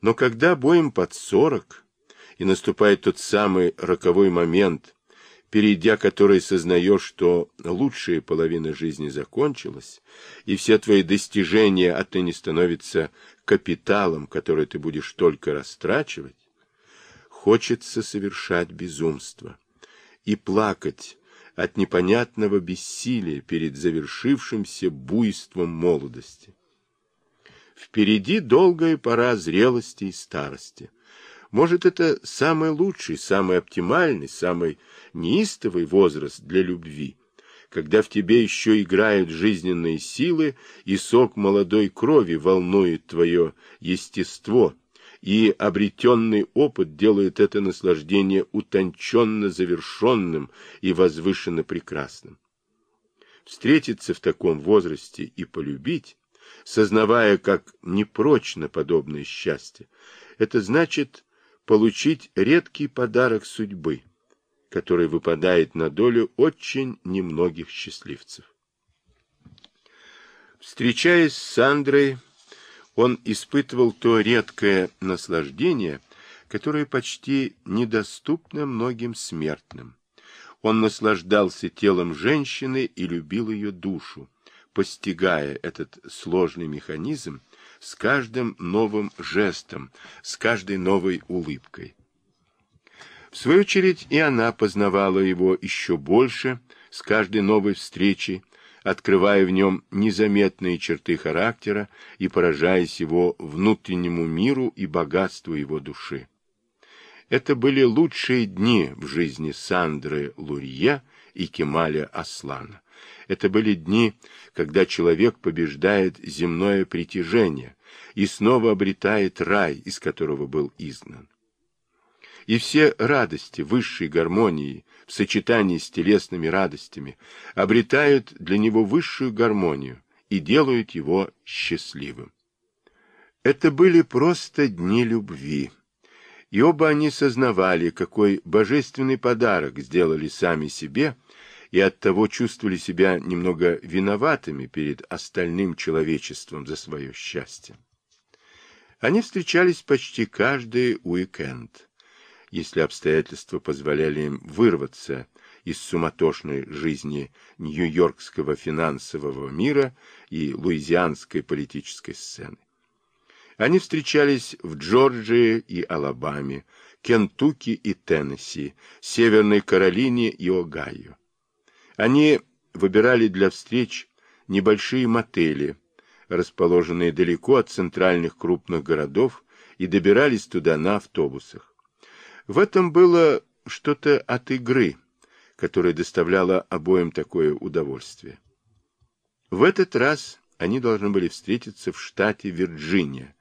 Но когда боем под сорок, и наступает тот самый роковой момент, перейдя который сознаешь, что лучшая половина жизни закончилась, и все твои достижения отныне становятся капиталом, который ты будешь только растрачивать, хочется совершать безумство и плакать от непонятного бессилия перед завершившимся буйством молодости. Впереди долгая пора зрелости и старости. Может, это самый лучший, самый оптимальный, самый неистовый возраст для любви, когда в тебе еще играют жизненные силы, и сок молодой крови волнует твое естество, и обретенный опыт делает это наслаждение утонченно завершенным и возвышенно прекрасным. Встретиться в таком возрасте и полюбить, сознавая, как непрочно подобное счастье, это значит получить редкий подарок судьбы, который выпадает на долю очень немногих счастливцев. Встречаясь с Сандрой, он испытывал то редкое наслаждение, которое почти недоступно многим смертным. Он наслаждался телом женщины и любил ее душу, постигая этот сложный механизм с каждым новым жестом, с каждой новой улыбкой. В свою очередь и она познавала его еще больше с каждой новой встречей, открывая в нем незаметные черты характера и поражаясь его внутреннему миру и богатству его души. Это были лучшие дни в жизни Сандры Лурье и Кемаля Аслана. Это были дни, когда человек побеждает земное притяжение и снова обретает рай, из которого был изгнан. И все радости высшей гармонии в сочетании с телесными радостями обретают для него высшую гармонию и делают его счастливым. Это были просто дни любви, и оба они сознавали, какой божественный подарок сделали сами себе, и оттого чувствовали себя немного виноватыми перед остальным человечеством за свое счастье. Они встречались почти каждый уикенд если обстоятельства позволяли им вырваться из суматошной жизни нью-йоркского финансового мира и луизианской политической сцены. Они встречались в Джорджии и Алабаме, Кентукки и Теннесси, Северной Каролине и Огайо. Они выбирали для встреч небольшие мотели, расположенные далеко от центральных крупных городов, и добирались туда на автобусах. В этом было что-то от игры, которая доставляла обоим такое удовольствие. В этот раз они должны были встретиться в штате Вирджиния,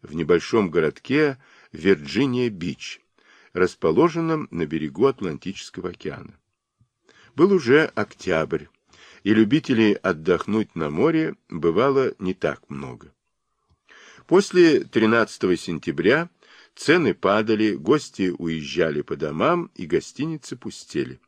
в небольшом городке Вирджиния-Бич, расположенном на берегу Атлантического океана. Был уже октябрь, и любителей отдохнуть на море бывало не так много. После 13 сентября Цены падали, гости уезжали по домам, и гостиницы пустели.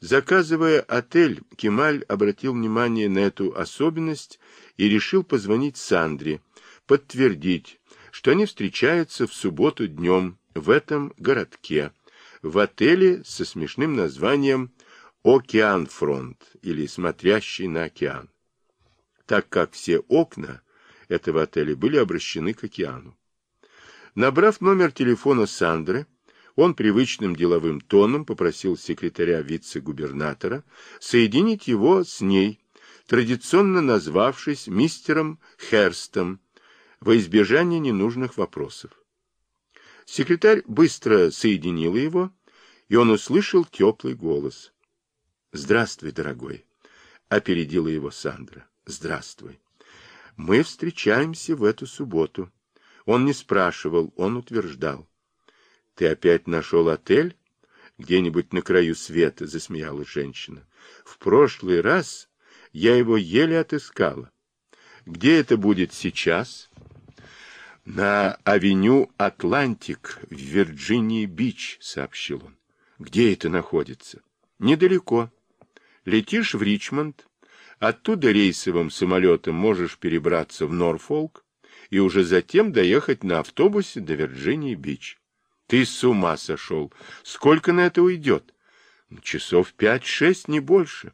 Заказывая отель, Кемаль обратил внимание на эту особенность и решил позвонить Сандре, подтвердить, что они встречаются в субботу днем в этом городке, в отеле со смешным названием «Океан Фронт» или «Смотрящий на океан», так как все окна этого отеля были обращены к океану. Набрав номер телефона Сандры, он привычным деловым тоном попросил секретаря вице-губернатора соединить его с ней, традиционно назвавшись мистером Херстом, во избежание ненужных вопросов. Секретарь быстро соединила его, и он услышал теплый голос. «Здравствуй, дорогой!» — опередила его Сандра. «Здравствуй! Мы встречаемся в эту субботу». Он не спрашивал, он утверждал. — Ты опять нашел отель? Где-нибудь на краю света, — засмеялась женщина. — В прошлый раз я его еле отыскала. Где это будет сейчас? — На авеню Атлантик в Вирджинии-Бич, — сообщил он. — Где это находится? — Недалеко. Летишь в Ричмонд, оттуда рейсовым самолетом можешь перебраться в Норфолк, и уже затем доехать на автобусе до Вирджинии-Бич. Ты с ума сошел. Сколько на это уйдет? Часов пять-шесть, не больше.